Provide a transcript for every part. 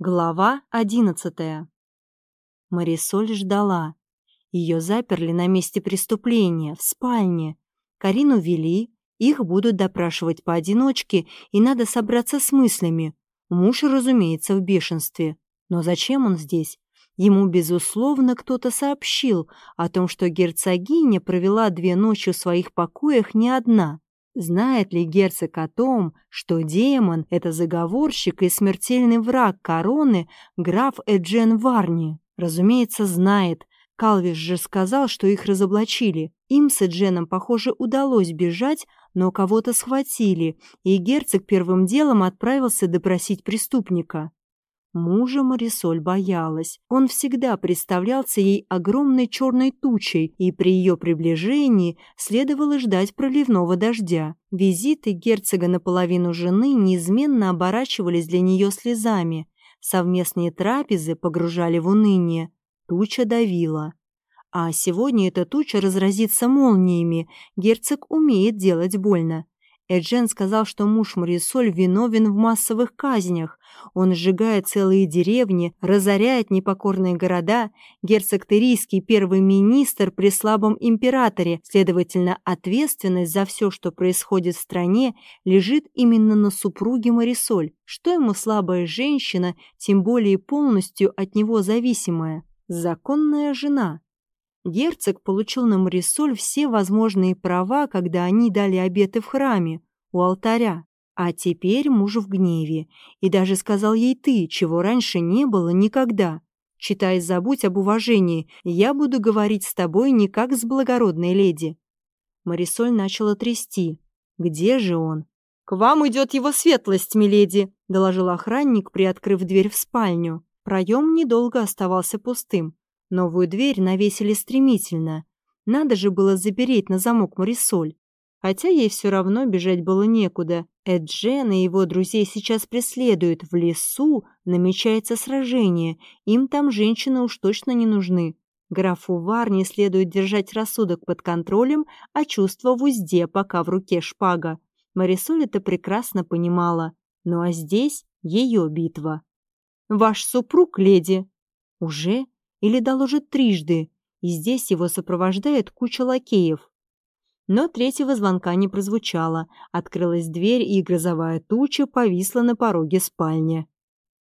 Глава одиннадцатая. Марисоль ждала. Ее заперли на месте преступления, в спальне. Карину вели, их будут допрашивать поодиночке, и надо собраться с мыслями. Муж, разумеется, в бешенстве. Но зачем он здесь? Ему, безусловно, кто-то сообщил о том, что герцогиня провела две ночи в своих покоях не одна. Знает ли герцог о том, что демон — это заговорщик и смертельный враг короны граф Эджен Варни? Разумеется, знает. Калвиш же сказал, что их разоблачили. Им с Эдженом, похоже, удалось бежать, но кого-то схватили, и герцог первым делом отправился допросить преступника. Мужа Марисоль боялась. Он всегда представлялся ей огромной черной тучей, и при ее приближении следовало ждать проливного дождя. Визиты герцога наполовину жены неизменно оборачивались для нее слезами. Совместные трапезы погружали в уныние. Туча давила. А сегодня эта туча разразится молниями. Герцог умеет делать больно. Эджен сказал, что муж Марисоль виновен в массовых казнях. Он сжигает целые деревни, разоряет непокорные города. Герцог Терийский первый министр при слабом императоре. Следовательно, ответственность за все, что происходит в стране, лежит именно на супруге Марисоль. Что ему слабая женщина, тем более полностью от него зависимая? Законная жена. Герцог получил на Марисоль все возможные права, когда они дали обеты в храме, у алтаря. А теперь муж в гневе. И даже сказал ей «ты», чего раньше не было никогда. Читай, забудь об уважении. Я буду говорить с тобой не как с благородной леди. Марисоль начала трясти. Где же он? «К вам идет его светлость, миледи», — доложил охранник, приоткрыв дверь в спальню. Проем недолго оставался пустым. Новую дверь навесили стремительно. Надо же было запереть на замок Марисоль. Хотя ей все равно бежать было некуда. Эджен и его друзей сейчас преследуют. В лесу намечается сражение. Им там женщины уж точно не нужны. Графу Варни следует держать рассудок под контролем, а чувство в узде, пока в руке шпага. Марисоль это прекрасно понимала. Ну а здесь ее битва. «Ваш супруг, леди!» «Уже?» Или доложит трижды, и здесь его сопровождает куча лакеев. Но третьего звонка не прозвучало, открылась дверь, и грозовая туча повисла на пороге спальни.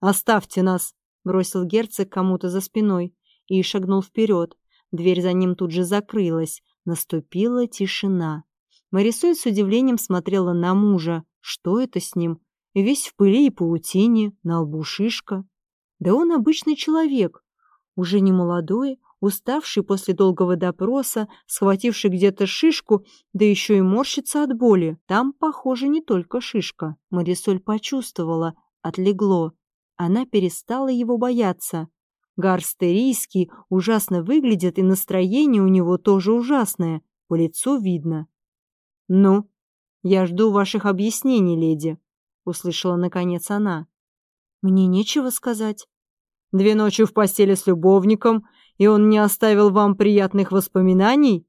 «Оставьте нас!» — бросил герцог кому-то за спиной и шагнул вперед. Дверь за ним тут же закрылась. Наступила тишина. Марисоль с удивлением смотрела на мужа. Что это с ним? Весь в пыли и паутине, на лбу шишка. Да он обычный человек, уже не молодой, уставший после долгого допроса, схвативший где-то шишку, да еще и морщится от боли. Там, похоже, не только шишка. Марисоль почувствовала, отлегло. Она перестала его бояться. Гарстерийский ужасно выглядит, и настроение у него тоже ужасное. По лицу видно. «Ну, я жду ваших объяснений, леди», — услышала наконец она. «Мне нечего сказать». Две ночи в постели с любовником, и он не оставил вам приятных воспоминаний?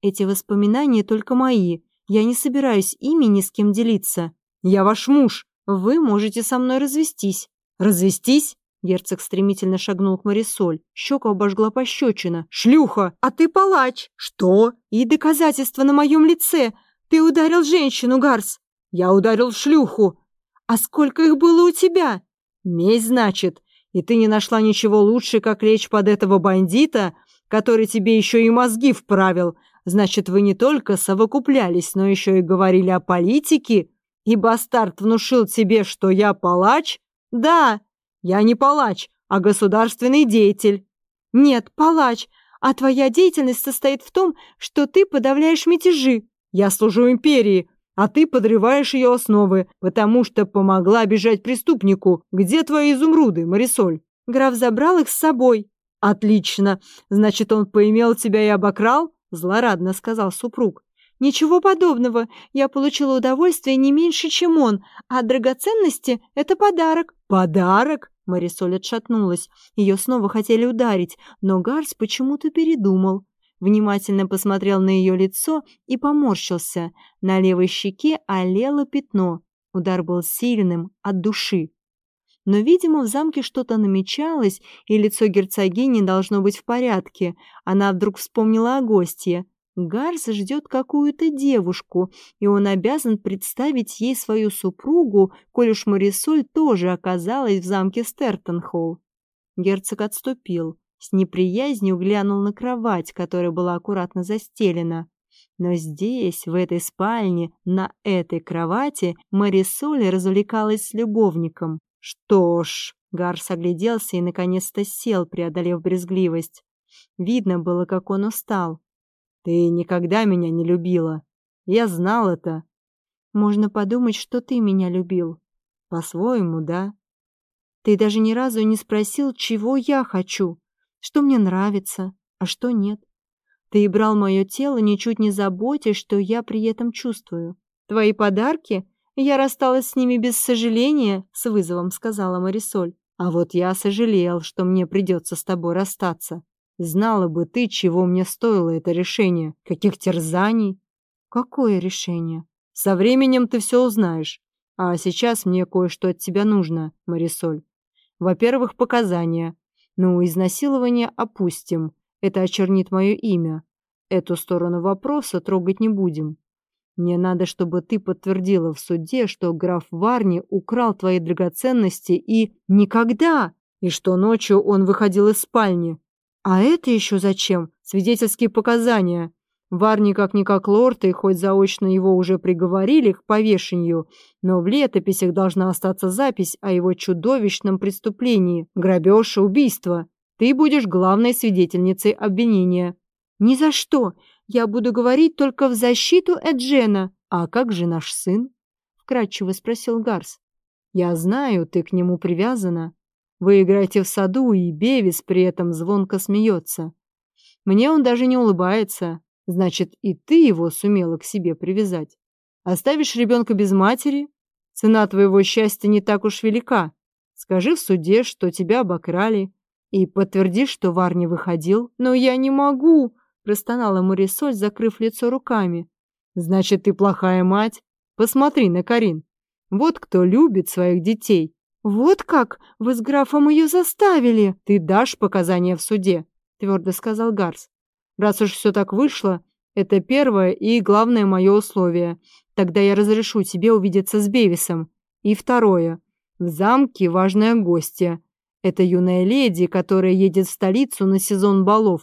Эти воспоминания только мои. Я не собираюсь ими ни с кем делиться. Я ваш муж. Вы можете со мной развестись. Развестись? Герцог стремительно шагнул к Марисоль. Щека обожгла пощечина. «Шлюха! А ты палач!» «Что?» «И доказательства на моем лице! Ты ударил женщину, Гарс!» «Я ударил шлюху!» «А сколько их было у тебя?» «Месть, значит и ты не нашла ничего лучше, как лечь под этого бандита, который тебе еще и мозги вправил. Значит, вы не только совокуплялись, но еще и говорили о политике? И бастард внушил тебе, что я палач? Да, я не палач, а государственный деятель. Нет, палач, а твоя деятельность состоит в том, что ты подавляешь мятежи. Я служу империи, а ты подрываешь ее основы, потому что помогла бежать преступнику. Где твои изумруды, Марисоль?» Граф забрал их с собой. «Отлично. Значит, он поимел тебя и обокрал?» Злорадно сказал супруг. «Ничего подобного. Я получила удовольствие не меньше, чем он, а драгоценности — это подарок». «Подарок?» Марисоль отшатнулась. Ее снова хотели ударить, но Гарс почему-то передумал внимательно посмотрел на ее лицо и поморщился. На левой щеке олело пятно. Удар был сильным, от души. Но, видимо, в замке что-то намечалось, и лицо герцогини должно быть в порядке. Она вдруг вспомнила о гостье. Гарс ждет какую-то девушку, и он обязан представить ей свою супругу, коль уж Марисоль тоже оказалась в замке Стертонхолл. Герцог отступил, с неприязнью глянул на кровать, которая была аккуратно застелена. Но здесь, в этой спальне, на этой кровати, Марисоль развлекалась с любовником. Что ж, Гарс огляделся и наконец-то сел, преодолев брезгливость. Видно было, как он устал. Ты никогда меня не любила. Я знал это. Можно подумать, что ты меня любил. По-своему, да. Ты даже ни разу не спросил, чего я хочу, что мне нравится, а что нет. Ты брал мое тело, ничуть не заботясь, что я при этом чувствую. Твои подарки? Я рассталась с ними без сожаления, с вызовом сказала Марисоль. А вот я сожалел, что мне придется с тобой расстаться. Знала бы ты, чего мне стоило это решение, каких терзаний. Какое решение? Со временем ты все узнаешь. А сейчас мне кое-что от тебя нужно, Марисоль. Во-первых, показания. Ну, изнасилование опустим. Это очернит мое имя. Эту сторону вопроса трогать не будем. Мне надо, чтобы ты подтвердила в суде, что граф Варни украл твои драгоценности и... Никогда! И что ночью он выходил из спальни. А это еще зачем? Свидетельские показания. Варни как-никак лорд, и хоть заочно его уже приговорили к повешению, но в летописях должна остаться запись о его чудовищном преступлении – грабеж и убийство. Ты будешь главной свидетельницей обвинения. Ни за что. Я буду говорить только в защиту Эджена. А как же наш сын? Вкратчиво спросил Гарс. Я знаю, ты к нему привязана. Вы играете в саду, и Бевис при этом звонко смеется. Мне он даже не улыбается. Значит, и ты его сумела к себе привязать. Оставишь ребенка без матери? Цена твоего счастья не так уж велика. Скажи в суде, что тебя обокрали, и подтверди, что Вар не выходил. Но я не могу, простонала Марисоль, закрыв лицо руками. Значит, ты плохая мать? Посмотри на Карин. Вот кто любит своих детей. «Вот как? Вы с графом ее заставили!» «Ты дашь показания в суде», — твердо сказал Гарс. «Раз уж все так вышло, это первое и главное мое условие. Тогда я разрешу тебе увидеться с Бевисом. И второе. В замке важная гостья. Это юная леди, которая едет в столицу на сезон балов.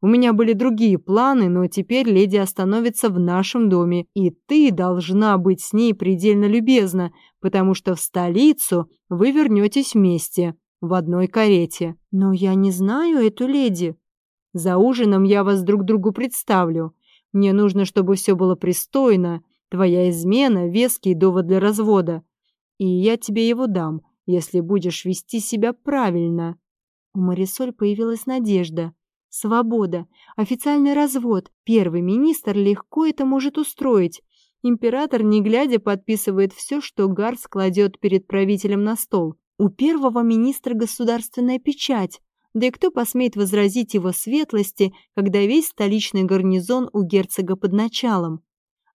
У меня были другие планы, но теперь леди остановится в нашем доме, и ты должна быть с ней предельно любезна, потому что в столицу вы вернетесь вместе, в одной карете. Но я не знаю эту леди. За ужином я вас друг другу представлю. Мне нужно, чтобы все было пристойно. Твоя измена — веский довод для развода. И я тебе его дам, если будешь вести себя правильно. У Марисоль появилась надежда. Свобода, официальный развод. Первый министр легко это может устроить. Император, не глядя, подписывает все, что Гарс кладет перед правителем на стол. У первого министра государственная печать. Да и кто посмеет возразить его светлости, когда весь столичный гарнизон у герцога под началом?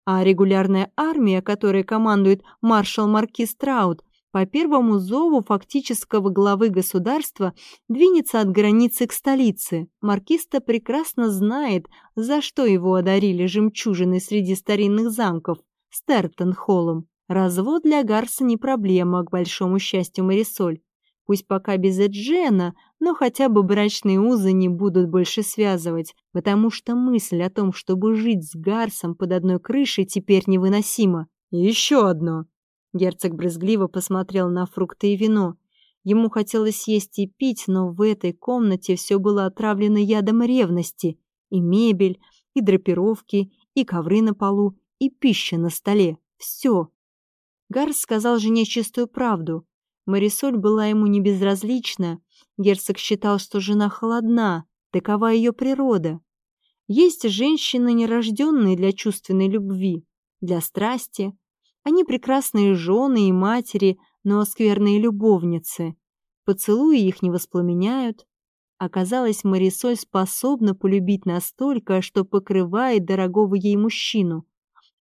А регулярная армия, которой командует маршал Маркиз Траут, по первому зову фактического главы государства двинется от границы к столице. Маркиста прекрасно знает, за что его одарили жемчужины среди старинных замков – Стертон-Холлом. Развод для Гарса не проблема, к большому счастью Марисоль. Пусть пока без Эджена, но хотя бы брачные узы не будут больше связывать, потому что мысль о том, чтобы жить с Гарсом под одной крышей, теперь невыносима. Еще одно. Герцог брезгливо посмотрел на фрукты и вино. Ему хотелось есть и пить, но в этой комнате все было отравлено ядом ревности. И мебель, и драпировки, и ковры на полу, и пища на столе. Все. Гарс сказал жене чистую правду. Марисоль была ему не безразлична. Герцог считал, что жена холодна, такова ее природа. Есть женщины, нерожденные для чувственной любви, для страсти, они прекрасные жены и матери, но скверные любовницы. Поцелуи их не воспламеняют. Оказалось, Марисоль способна полюбить настолько, что покрывает дорогого ей мужчину.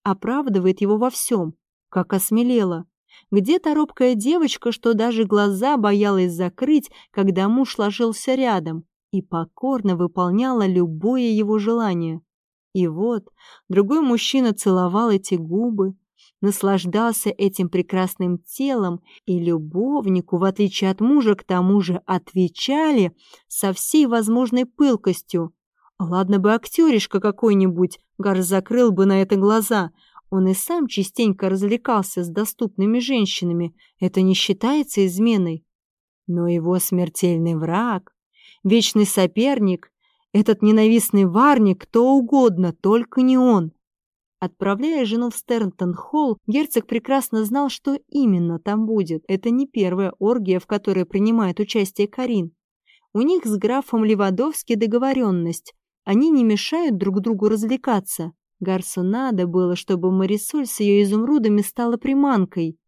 Оправдывает его во всем, как осмелела. Где-то робкая девочка, что даже глаза боялась закрыть, когда муж ложился рядом, и покорно выполняла любое его желание. И вот другой мужчина целовал эти губы, наслаждался этим прекрасным телом, и любовнику, в отличие от мужа, к тому же отвечали со всей возможной пылкостью. Ладно бы актеришка какой-нибудь, Гар закрыл бы на это глаза. Он и сам частенько развлекался с доступными женщинами. Это не считается изменой. Но его смертельный враг, вечный соперник, этот ненавистный варник, кто угодно, только не он. Отправляя жену в Стернтон-холл, герцог прекрасно знал, что именно там будет. Это не первая оргия, в которой принимает участие Карин. У них с графом Левадовски договоренность. Они не мешают друг другу развлекаться. Гарсу надо было, чтобы Марисоль с ее изумрудами стала приманкой.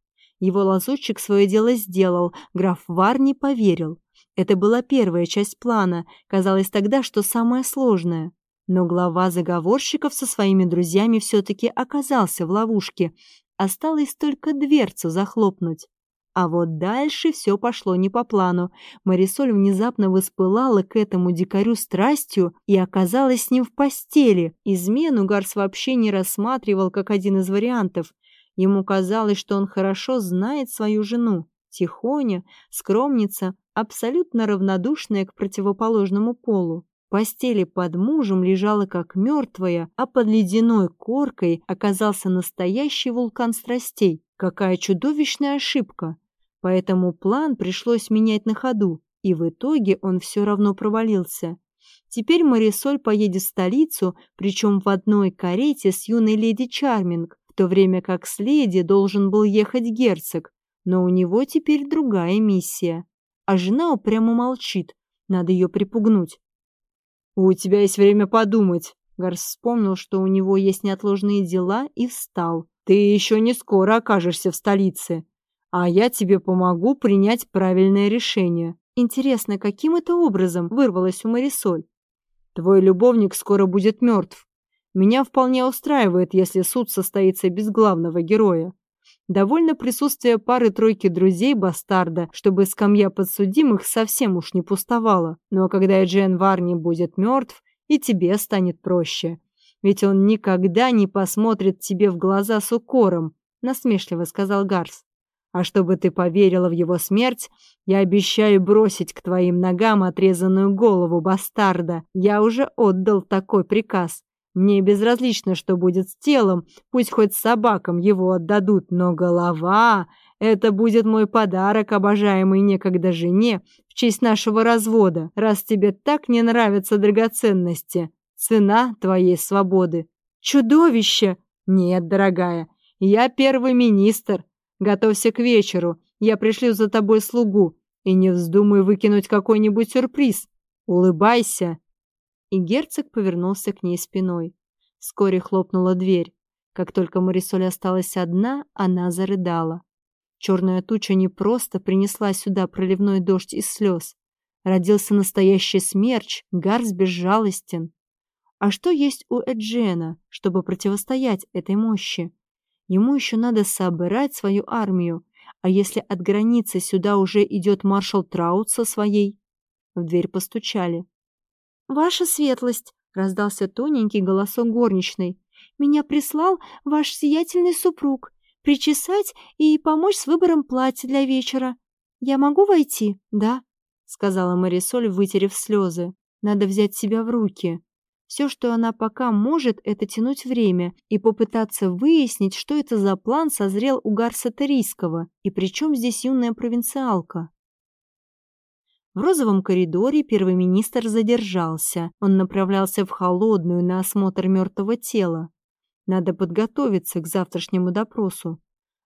Его лазутчик свое дело сделал, граф Вар не поверил. Это была первая часть плана, казалось тогда, что самая сложная. Но глава заговорщиков со своими друзьями все-таки оказался в ловушке. Осталось только дверцу захлопнуть. А вот дальше все пошло не по плану. Марисоль внезапно воспылала к этому дикарю страстью и оказалась с ним в постели. Измену Гарс вообще не рассматривал как один из вариантов. Ему казалось, что он хорошо знает свою жену. Тихоня, скромница, абсолютно равнодушная к противоположному полу постели под мужем лежала как мертвая, а под ледяной коркой оказался настоящий вулкан страстей. Какая чудовищная ошибка! Поэтому план пришлось менять на ходу, и в итоге он все равно провалился. Теперь Марисоль поедет в столицу, причем в одной карете с юной леди Чарминг, в то время как с леди должен был ехать герцог, но у него теперь другая миссия. А жена упрямо молчит, надо ее припугнуть. «У тебя есть время подумать». Гарс вспомнил, что у него есть неотложные дела, и встал. «Ты еще не скоро окажешься в столице, а я тебе помогу принять правильное решение». Интересно, каким это образом вырвалось у Марисоль? «Твой любовник скоро будет мертв. Меня вполне устраивает, если суд состоится без главного героя. Довольно присутствие пары-тройки друзей-бастарда, чтобы скамья подсудимых совсем уж не пустовала. Но когда Джен Варни будет мертв, и тебе станет проще. Ведь он никогда не посмотрит тебе в глаза с укором, насмешливо сказал Гарс. А чтобы ты поверила в его смерть, я обещаю бросить к твоим ногам отрезанную голову бастарда. Я уже отдал такой приказ. Мне безразлично, что будет с телом, пусть хоть собакам его отдадут, но голова — это будет мой подарок, обожаемой некогда жене, в честь нашего развода, раз тебе так не нравятся драгоценности. Цена твоей свободы. Чудовище! Нет, дорогая, я первый министр. Готовься к вечеру, я пришлю за тобой слугу. И не вздумай выкинуть какой-нибудь сюрприз. Улыбайся и герцог повернулся к ней спиной. Вскоре хлопнула дверь. Как только Марисоль осталась одна, она зарыдала. Черная туча не просто принесла сюда проливной дождь из слез. Родился настоящий смерч, Гарс безжалостен. А что есть у Эджена, чтобы противостоять этой мощи? Ему еще надо собирать свою армию, а если от границы сюда уже идет маршал Траут со своей? В дверь постучали. «Ваша светлость!» — раздался тоненький голосок горничной. «Меня прислал ваш сиятельный супруг причесать и помочь с выбором платья для вечера. Я могу войти?» «Да», — сказала Марисоль, вытерев слезы. «Надо взять себя в руки». Все, что она пока может, это тянуть время и попытаться выяснить, что это за план созрел у Гарса Терийского, и при чем здесь юная провинциалка. В розовом коридоре первый министр задержался. Он направлялся в холодную на осмотр мертвого тела. Надо подготовиться к завтрашнему допросу.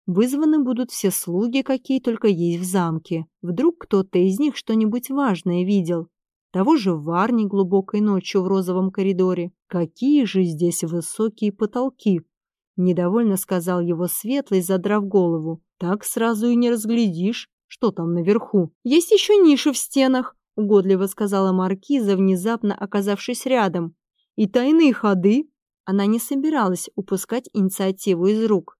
Вызваны будут все слуги, какие только есть в замке. Вдруг кто-то из них что-нибудь важное видел. Того же Варни глубокой ночью в розовом коридоре. Какие же здесь высокие потолки! Недовольно сказал его светлый, задрав голову. Так сразу и не разглядишь, что там наверху. Есть еще ниши в стенах, угодливо сказала маркиза, внезапно оказавшись рядом. И тайные ходы. Она не собиралась упускать инициативу из рук.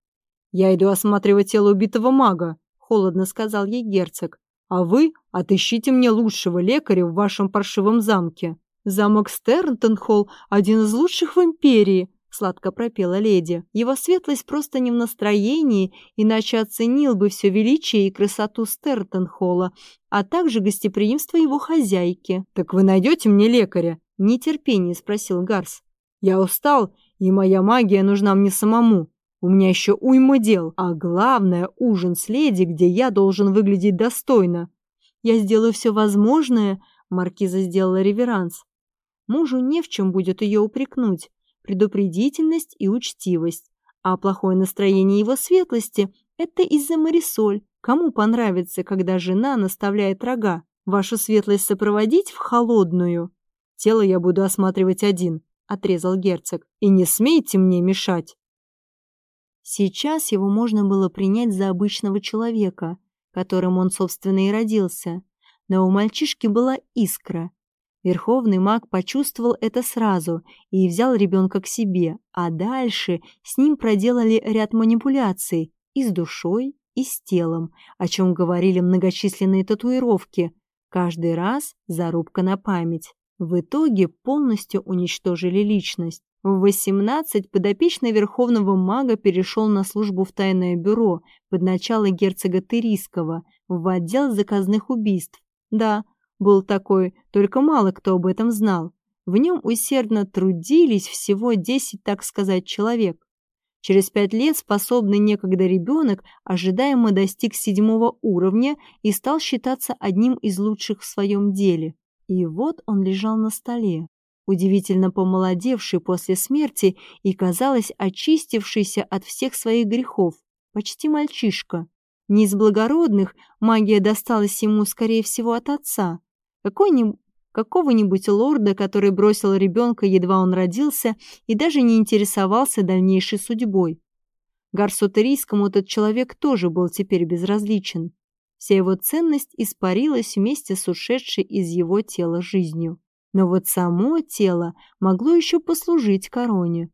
«Я иду осматривать тело убитого мага», — холодно сказал ей герцог. «А вы отыщите мне лучшего лекаря в вашем паршивом замке. Замок Стернтон-Холл – один из лучших в империи», — сладко пропела леди. Его светлость просто не в настроении, иначе оценил бы все величие и красоту Стертон-Холла, а также гостеприимство его хозяйки. «Так вы найдете мне лекаря?» – нетерпение спросил Гарс. «Я устал, и моя магия нужна мне самому. У меня еще уйма дел, а главное – ужин с леди, где я должен выглядеть достойно. Я сделаю все возможное, Маркиза сделала реверанс. Мужу не в чем будет ее упрекнуть. Предупредительность и учтивость. А плохое настроение его светлости – это из-за Марисоль. Кому понравится, когда жена наставляет рога? Вашу светлость сопроводить в холодную? Тело я буду осматривать один, отрезал герцог. И не смейте мне мешать. Сейчас его можно было принять за обычного человека, которым он, собственно, и родился. Но у мальчишки была искра. Верховный маг почувствовал это сразу и взял ребенка к себе, а дальше с ним проделали ряд манипуляций и с душой, и с телом, о чем говорили многочисленные татуировки. Каждый раз зарубка на память. В итоге полностью уничтожили личность. В 18 подопечный верховного мага перешел на службу в тайное бюро под начало герцога Тырийского в отдел заказных убийств. Да, был такой, только мало кто об этом знал. В нем усердно трудились всего 10, так сказать, человек. Через пять лет способный некогда ребенок ожидаемо достиг седьмого уровня и стал считаться одним из лучших в своем деле. И вот он лежал на столе удивительно помолодевший после смерти и, казалось, очистившийся от всех своих грехов, почти мальчишка. Не из благородных магия досталась ему, скорее всего, от отца. Какой-нибудь какого-нибудь лорда, который бросил ребенка, едва он родился, и даже не интересовался дальнейшей судьбой. Гарсу Терийскому этот человек тоже был теперь безразличен. Вся его ценность испарилась вместе с ушедшей из его тела жизнью. Но вот само тело могло еще послужить короне.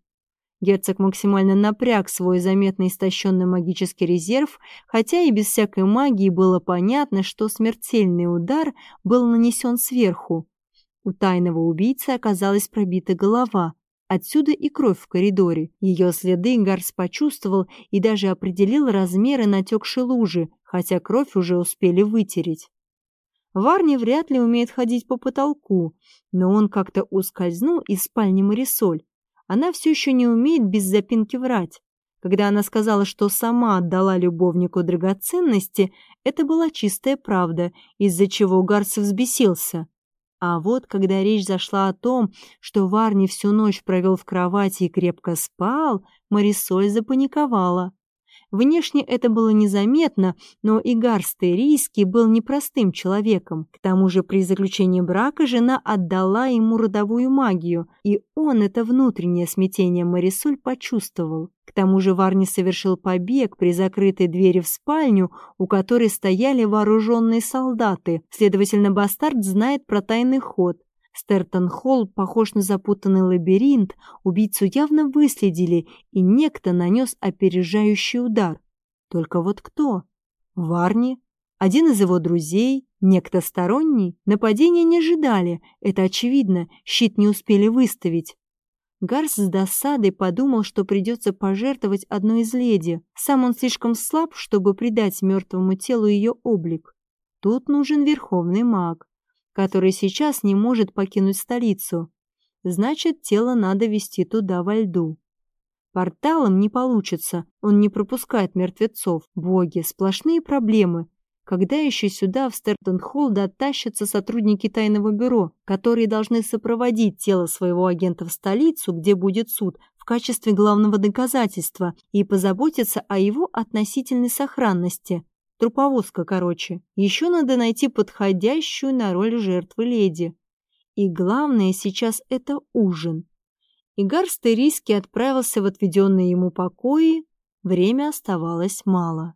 Герцог максимально напряг свой заметно истощенный магический резерв, хотя и без всякой магии было понятно, что смертельный удар был нанесен сверху. У тайного убийцы оказалась пробита голова, отсюда и кровь в коридоре. Ее следы Гарс почувствовал и даже определил размеры натекшей лужи, хотя кровь уже успели вытереть. Варни вряд ли умеет ходить по потолку, но он как-то ускользнул из спальни Марисоль. Она все еще не умеет без запинки врать. Когда она сказала, что сама отдала любовнику драгоценности, это была чистая правда, из-за чего Гарс взбесился. А вот когда речь зашла о том, что Варни всю ночь провел в кровати и крепко спал, Марисоль запаниковала. Внешне это было незаметно, но Игар Стерийский был непростым человеком. К тому же при заключении брака жена отдала ему родовую магию, и он это внутреннее смятение Марисоль почувствовал. К тому же Варни совершил побег при закрытой двери в спальню, у которой стояли вооруженные солдаты. Следовательно, бастард знает про тайный ход. Стертон-Холл похож на запутанный лабиринт, убийцу явно выследили, и некто нанес опережающий удар. Только вот кто? Варни? Один из его друзей? Некто сторонний? Нападения не ожидали, это очевидно, щит не успели выставить. Гарс с досадой подумал, что придется пожертвовать одной из леди. Сам он слишком слаб, чтобы придать мертвому телу ее облик. Тут нужен верховный маг который сейчас не может покинуть столицу. Значит, тело надо вести туда, во льду. Порталом не получится, он не пропускает мертвецов. Боги, сплошные проблемы. Когда еще сюда, в Стертон-Холл, дотащатся сотрудники тайного бюро, которые должны сопроводить тело своего агента в столицу, где будет суд, в качестве главного доказательства и позаботиться о его относительной сохранности. Труповозка, короче. Еще надо найти подходящую на роль жертвы леди. И главное сейчас это ужин. Игар Стерийский отправился в отведенные ему покои. Время оставалось мало.